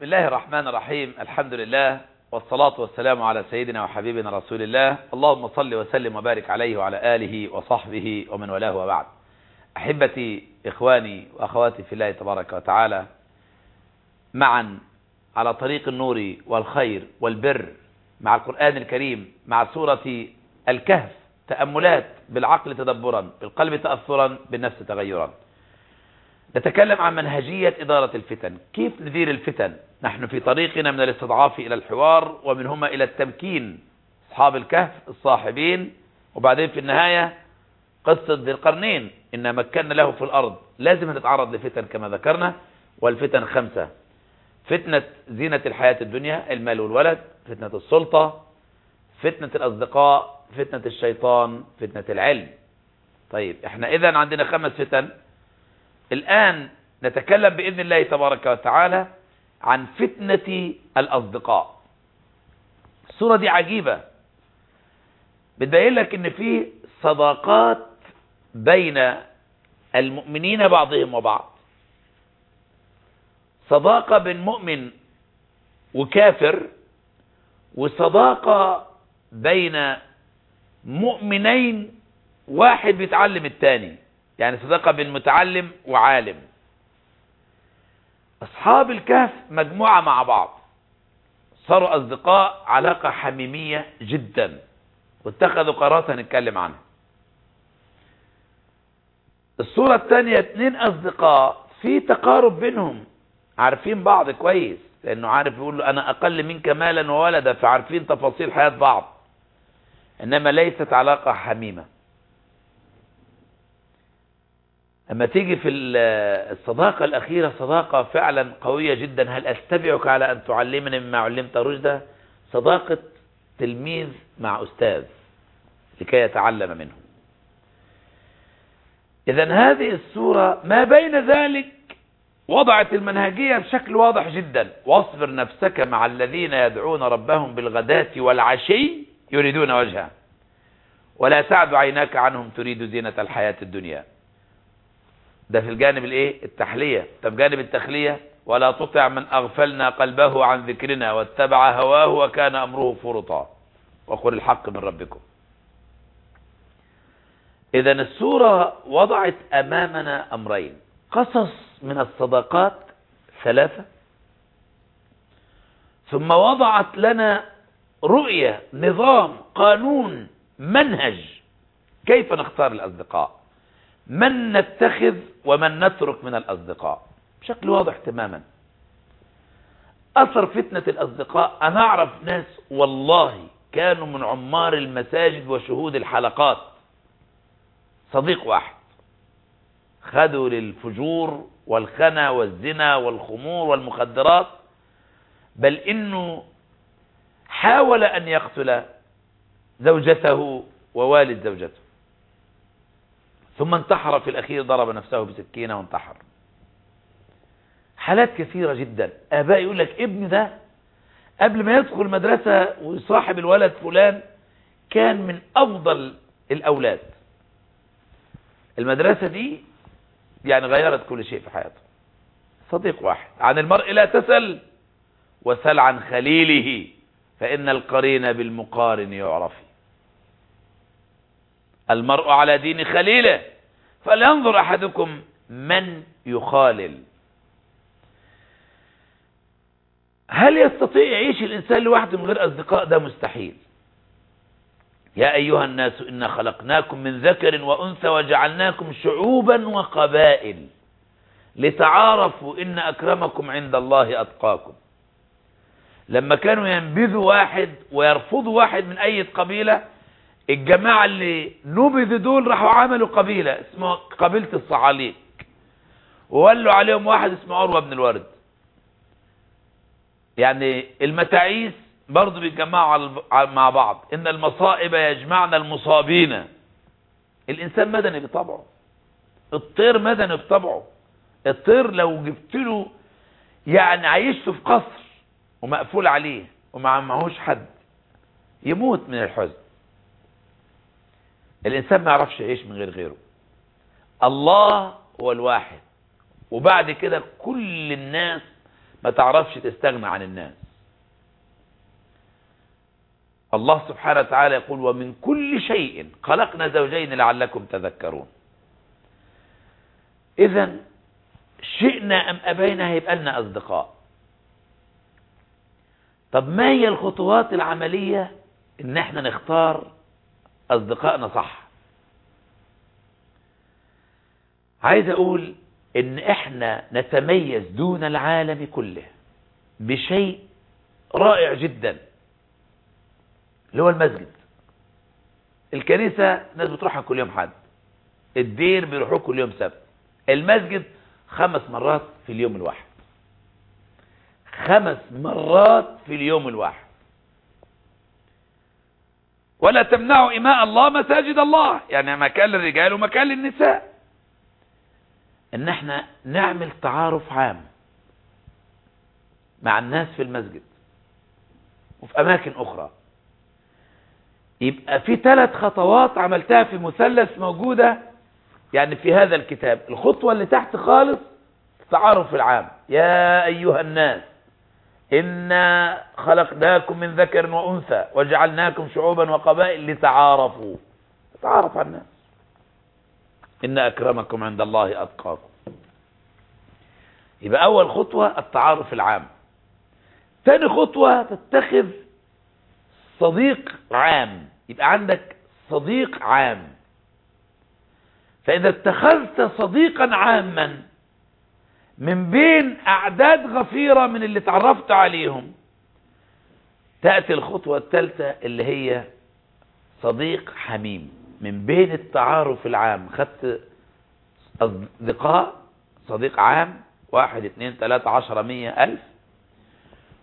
بسم الله الرحمن الرحيم الحمد لله والصلاة والسلام على سيدنا وحبيبنا رسول الله اللهم صل وسلم وبارك عليه وعلى آله وصحبه ومن والاه وبعد أحبتي إخواني وأخواتي في الله تبارك وتعالى معا على طريق النور والخير والبر مع القرآن الكريم مع سورة الكهف تأملات بالعقل تدبرا بالقلب تأثرا بالنفس تغيرا نتكلم عن منهجية إدارة الفتن. كيف ندير الفتن؟ نحن في طريقنا من الاستضعاف إلى الحوار ومنهما إلى التمكين أصحاب الكهف الصاحبين وبعدين في النهاية قصة ذي القرنين. إن مكنا له في الأرض. لازم نتعرض لفتن كما ذكرنا والفتن خمسة. فتنة زينة الحياة الدنيا المال والولد فتنة السلطة فتنة الأصدقاء فتنة الشيطان فتنة العلم. طيب إحنا إذا عندنا خمس فتن. الآن نتكلم بإذن الله تبارك وتعالى عن فتنة الأصدقاء. الصورة دي عجيبة. بتبين لك إن في صداقات بين المؤمنين بعضهم وبعض. صداقة بين مؤمن وكافر وصداقة بين مؤمنين واحد بيتعلم التاني. يعني صداقة بين متعلم وعالم. أصحاب الكهف مجموعة مع بعض. صاروا أصدقاء علاقة حميمية جدا. واتخذوا قرارات هنتكلم عنها. الصورة الثانية اتنين أصدقاء في تقارب بينهم. عارفين بعض كويس لأنه عارف يقول له أنا أقل منك مالا وولدا فعارفين تفاصيل حياة بعض. إنما ليست علاقة حميمة. أما تيجي في الصداقة الأخيرة صداقة فعلا قوية جدا. هل أستبعك على أن تعلمني مما علمت رشدا؟ صداقة تلميذ مع أستاذ لكي يتعلم منه. إذا هذه السورة ما بين ذلك وضعت المنهجية بشكل واضح جدا. واصبر نفسك مع الذين يدعون ربهم بالغداة والعشي يريدون وجهه. ولا تعد عيناك عنهم تريد زينة الحياة الدنيا. ده في الجانب الايه؟ التحلية. طب جانب التخلية؟ ولا تطع من أغفلنا قلبه عن ذكرنا واتبع هواه وكان أمره فرطا. وقل الحق من ربكم. اذا السورة وضعت أمامنا أمرين. قصص من الصداقات ثلاثة. ثم وضعت لنا رؤية نظام قانون منهج. كيف نختار الأصدقاء؟ من نتخذ ومن نترك من الأصدقاء. بشكل واضح تماما. أثر فتنة الأصدقاء أنا أعرف ناس والله كانوا من عمار المساجد وشهود الحلقات. صديق واحد. خذوا للفجور والخنا والزنا والخمور والمخدرات بل إنه حاول أن يقتل زوجته ووالد زوجته. ثم انتحر في الأخير ضرب نفسه بسكينة وانتحر. حالات كثيرة جدا. آباء يقول لك ابن ده قبل ما يدخل مدرسة ويصاحب الولد فلان كان من أفضل الأولاد. المدرسة دي يعني غيرت كل شيء في حياته. صديق واحد. عن المرء لا تسل وسل عن خليله فإن القرين بالمقارن يعرف. المرء على دين خليله. فلينظر أحدكم من يخالل. هل يستطيع يعيش الإنسان لوحده من غير أصدقاء؟ ده مستحيل. يا أيها الناس إنا خلقناكم من ذكر وأنثى وجعلناكم شعوبا وقبائل. لتعارفوا إن أكرمكم عند الله أتقاكم. لما كانوا ينبذوا واحد ويرفضوا واحد من أي قبيلة الجماعة اللي نبذ دول راحوا عملوا قبيلة اسمها قبيلة الصعاليك وولوا عليهم واحد اسمه عروة بن الورد. يعني المتاعيس برضه بيتجمعوا مع بعض. إن المصائب يجمعنا المصابين. الإنسان مدني بطبعه. الطير مدني بطبعه. الطير لو جبت له يعني عايشته في قصر ومقفول عليه ومعهوش حد يموت من الحزن. الإنسان ما يعرفش يعيش من غير غيره. الله هو الواحد. وبعد كده كل الناس ما تعرفش تستغنى عن الناس. الله سبحانه وتعالى يقول ومن كل شيء خلقنا زوجين لعلكم تذكرون. إذا شئنا أم أبينا هيبقى لنا أصدقاء. طب ما هي الخطوات العملية إن إحنا نختار أصدقائنا صح. عايز أقول إن إحنا نتميز دون العالم كله بشيء رائع جدا اللي هو المسجد. الكنيسة ناس بتروحها كل يوم حد الدير بيروحوه كل يوم سبت المسجد خمس مرات في اليوم الواحد. خمس مرات في اليوم الواحد. ولا تمنعوا إماء الله مساجد الله. يعني مكان للرجال ومكان للنساء. إن إحنا نعمل تعارف عام مع الناس في المسجد وفي أماكن أخرى. يبقى في ثلاث خطوات عملتها في مثلث موجودة يعني في هذا الكتاب. الخطوة اللي تحت خالص التعارف العام. يا أيها الناس إنا خلقناكم من ذكر وأنثى وجعلناكم شعوبا وقبائل لتعارفوا. تعارف الناس إن أكرمكم عند الله أتقاكم. يبقى أول خطوة التعارف العام. ثاني خطوة تتخذ صديق عام. يبقى عندك صديق عام. فإذا اتخذت صديقا عاما من بين أعداد غفيرة من اللي تعرفت عليهم. تأتي الخطوة الثالثة اللي هي صديق حميم. من بين التعارف العام. خدت أصدقاء صديق عام واحد اثنين ثلاثة عشرة مية ألف.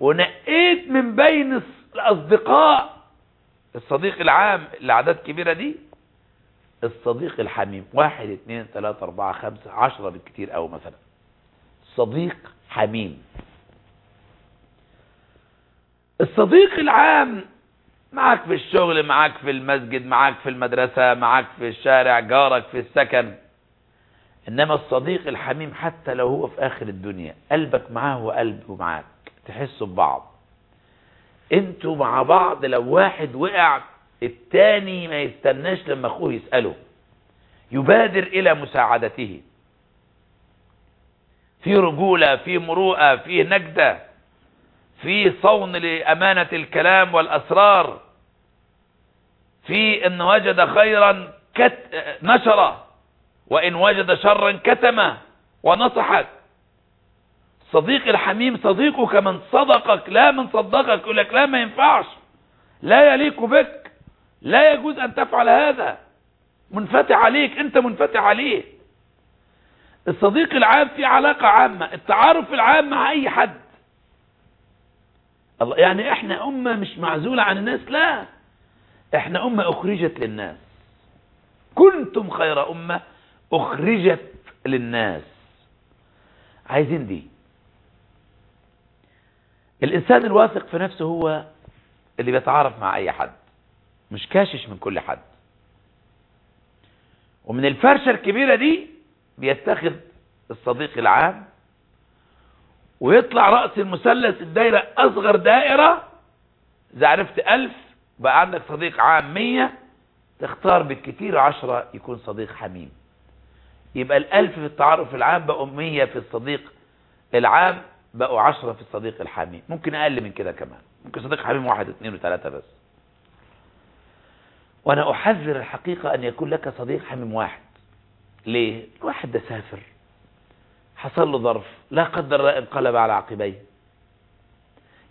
ونقيت من بين الأصدقاء الصديق العام الأعداد كبيرة دي الصديق الحميم. واحد اثنين ثلاثة أربعة خمسة عشرة بالكتير أو مثلا. صديق حميم. الصديق العام معاك في الشغل معاك في المسجد معاك في المدرسة معاك في الشارع جارك في السكن. إنما الصديق الحميم حتى لو هو في آخر الدنيا قلبك معاه وقلبه معاك. تحسوا ببعض. أنتوا مع بعض لو واحد وقع التاني ما يستناش لما أخوه يسأله. يبادر إلى مساعدته. في رجولة في مروءة في نجدة في صون لأمانة الكلام والأسرار في إن وجد خيرا كت... نشره وإن وجد شرا كتمه ونصحك صديق الحميم صديقك من صدقك لا من صدقك يقول لك لا ما ينفعش لا يليق بك لا يجوز أن تفعل هذا. منفتح عليك أنت منفتح عليه. الصديق العام في علاقة عامة التعارف العام مع أي حد. الله يعني إحنا أمة مش معزولة عن الناس لا. إحنا أمة أخرجت للناس. كنتم خير أمة أخرجت للناس. عايزين دي. الإنسان الواثق في نفسه هو اللي بيتعارف مع أي حد مش كاشش من كل حد. ومن الفرشة الكبيرة دي بيتخذ الصديق العام ويطلع رأس المثلث الدايرة أصغر دائرة. إذا عرفت ألف بقى عندك صديق عام مية تختار بالكتير عشرة يكون صديق حميم. يبقى الألف في التعارف العام بقوا مية في الصديق العام بقوا عشرة في الصديق الحميم. ممكن أقل من كده كمان. ممكن صديق حميم واحد اثنين وثلاثة بس. وأنا أحذر الحقيقة أن يكون لك صديق حميم واحد. ليه؟ الواحد ده سافر حصل له ظرف. لا قدر الله انقلب على عقبيه.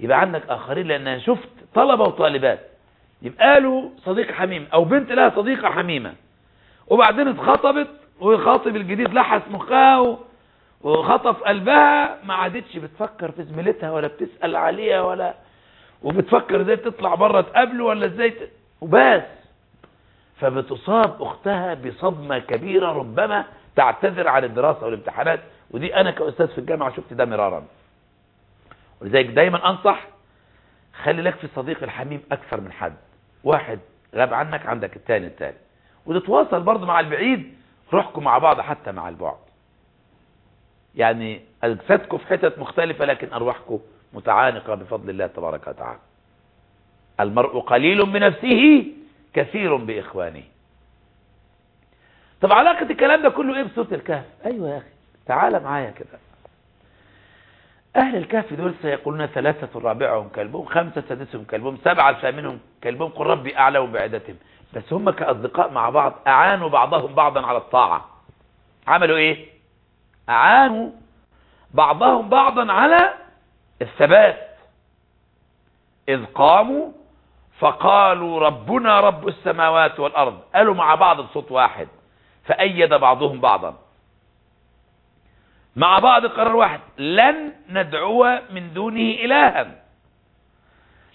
يبقى عندك آخرين لأن شفت طلبة وطالبات. يبقى له صديق حميم أو بنت لها صديقة حميمة. وبعدين اتخطبت ويخاطب الجديد لحس مخها وخطف قلبها. ما عادتش بتفكر في زميلتها ولا بتسأل عليها ولا وبتفكر إزاي تطلع بره تقابله ولا إزاي ت... وبس. فبتصاب أختها بصدمة كبيرة ربما تعتذر عن الدراسة والامتحانات. ودي أنا كأستاذ في الجامعة شفت ده مرارا. ولذلك دايما أنصح خلي لك في الصديق الحميم أكثر من حد. واحد غاب عنك عندك التاني التاني وتتواصل برضه مع البعيد روحكم مع بعض حتى مع البعد. يعني أجسادكم في حتت مختلفة لكن أرواحكم متعانقة بفضل الله تبارك وتعالى. المرء قليل من نفسه كثير بإخوانه طب علاقة الكلام ده كله إيه بسورة الكهف؟ أيوه يا أخي تعال معايا كده. أهل الكهف دول سيقولون ثلاثة رابعهم كلبهم خمسة سادسهم كلبهم سبعة ثامنهم كلبهم قل ربي اعلم بعدتهم بس هم كأصدقاء مع بعض أعانوا بعضهم بعضا على الطاعة. عملوا إيه؟ أعانوا بعضهم بعضا على الثبات. إذ قاموا فقالوا ربنا رب السماوات والأرض. قالوا مع بعض بصوت واحد. فأيد بعضهم بعضا. مع بعض قرار واحد. لن ندعو من دونه إلها.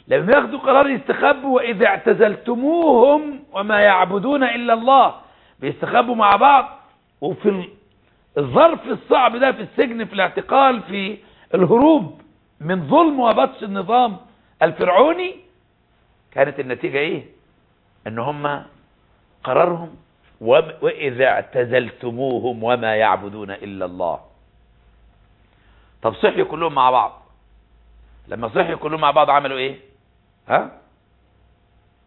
لم ياخذوا قرار يستخبوا وإذا اعتزلتموهم وما يعبدون إلا الله. بيستخبوا مع بعض. وفي الظرف الصعب ده في السجن في الاعتقال في الهروب من ظلم وبطش النظام الفرعوني كانت النتيجة إيه؟ إن هم قرارهم وإذا اعتزلتموهم وما يعبدون إلا الله. طب صحيوا كلهم مع بعض. لما صحيوا كلهم مع بعض عملوا إيه؟ ها؟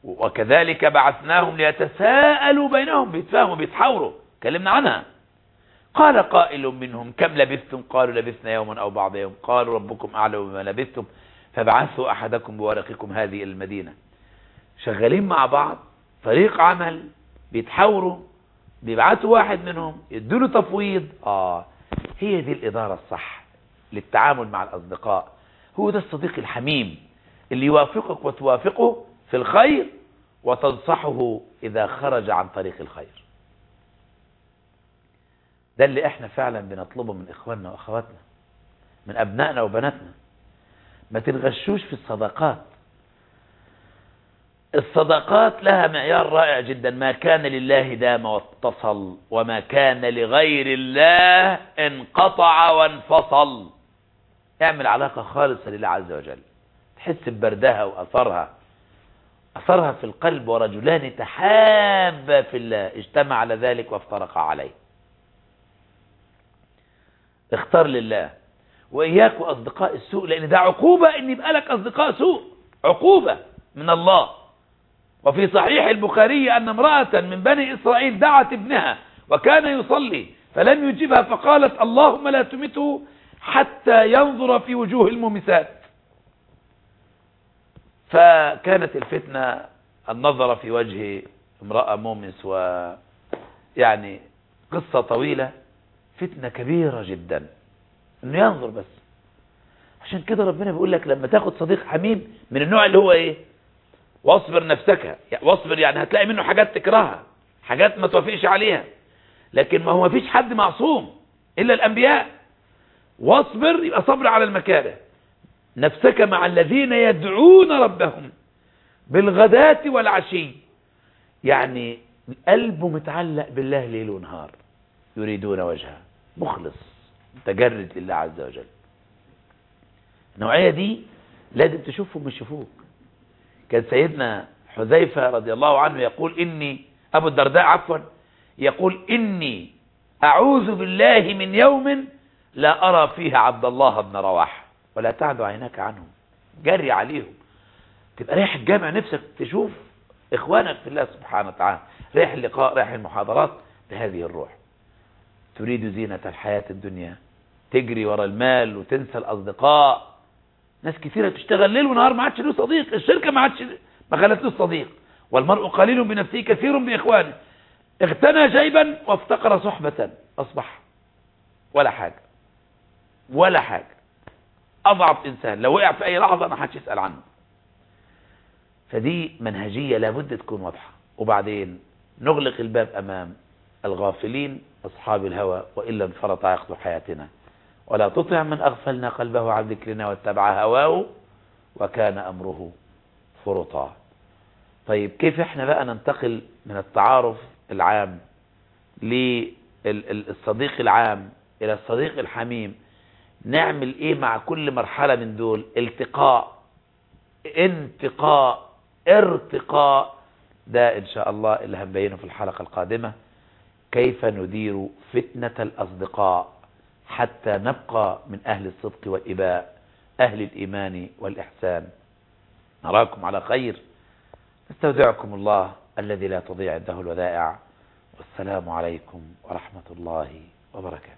وكذلك بعثناهم ليتساءلوا بينهم بيتفاهموا بيتحاوروا. كلمنا عنها. قال قائل منهم كم لبثتم؟ قالوا لبثنا يوما أو بعض يوم. قالوا ربكم أعلم بما لبثتم فابعثوا أحدكم بورقكم هذه المدينة. شغالين مع بعض فريق عمل بيتحاوروا بيبعتوا واحد منهم يدوله تفويض. آه هي دي الإدارة الصح للتعامل مع الأصدقاء. هو ده الصديق الحميم اللي يوافقك وتوافقه في الخير وتنصحه إذا خرج عن طريق الخير. ده اللي إحنا فعلا بنطلبه من إخواننا وأخواتنا من أبنائنا وبناتنا. ما تنغشوش في الصداقات. الصدقات لها معيار رائع جدا. ما كان لله دام واتصل وما كان لغير الله انقطع وانفصل. اعمل علاقة خالصة لله عز وجل. تحس ببردها وأثرها. أثرها في القلب ورجلان تحابا في الله. اجتمع على ذلك وافترقا عليه. اختار لله. وإياك وأصدقاء السوء لأن ده عقوبة إن يبقى لك أصدقاء سوء عقوبة من الله. وفي صحيح البخاري أن امرأة من بني إسرائيل دعت ابنها وكان يصلي فلم يجبها فقالت اللهم لا تمته حتى ينظر في وجوه الممسات فكانت الفتنة النظر في وجه امرأة مؤمس و يعني قصة طويلة فتنة كبيرة جدا انه ينظر بس عشان كده ربنا بيقول لك لما تاخد صديق حميم من النوع اللي هو إيه واصبر نفسك. يعني واصبر يعني هتلاقي منه حاجات تكرهها حاجات ما توافقش عليها. لكن ما هو ما فيش حد معصوم إلا الأنبياء. واصبر يبقى صبر على المكاره نفسك مع الذين يدعون ربهم بالغداة والعشي. يعني قلبه متعلق بالله ليل ونهار. يريدون وجهه. مخلص. متجرد لله عز وجل. النوعية دي لازم تشوفهم مش يشوفوك. كان سيدنا حذيفة رضي الله عنه يقول إني أبو الدرداء عفوا يقول إني أعوذ بالله من يوم لا أرى فيه عبد الله بن رواحة ولا تعد عيناك عنهم جري عليهم تبقى رايح الجامع نفسك تشوف إخوانك في الله سبحانه وتعالى رايح اللقاء رايح المحاضرات بهذه الروح تريد زينة الحياة الدنيا تجري ورا المال وتنسى الأصدقاء ناس كثيرة تشتغل ليل ونهار ما عادش له صديق الشركة ما عادش ما خلت له صديق. والمرء قليل بنفسه كثير بإخوانه. اغتنى جيبا وافتقر صحبة أصبح ولا حاجة. ولا حاجة. أضعف إنسان لو وقع في أي لحظة ما حدش يسأل عنه. فدي منهجية لابد تكون واضحة. وبعدين نغلق الباب أمام الغافلين أصحاب الهوى وإلا انفرط عقد حياتنا. ولا تطع من أغفلنا قلبه عن ذكرنا واتبع هواه وكان أمره فرطا. طيب كيف إحنا بقى ننتقل من التعارف العام للصديق العام إلى الصديق الحميم؟ نعمل إيه مع كل مرحلة من دول؟ التقاء انتقاء ارتقاء. ده إن شاء الله اللي هنبينه في الحلقة القادمة. كيف ندير فتنة الأصدقاء؟ حتى نبقى من أهل الصدق والإباء أهل الإيمان والإحسان. نراكم على خير. نستودعكم الله الذي لا تضيع عنده الودائع والسلام عليكم ورحمة الله وبركاته.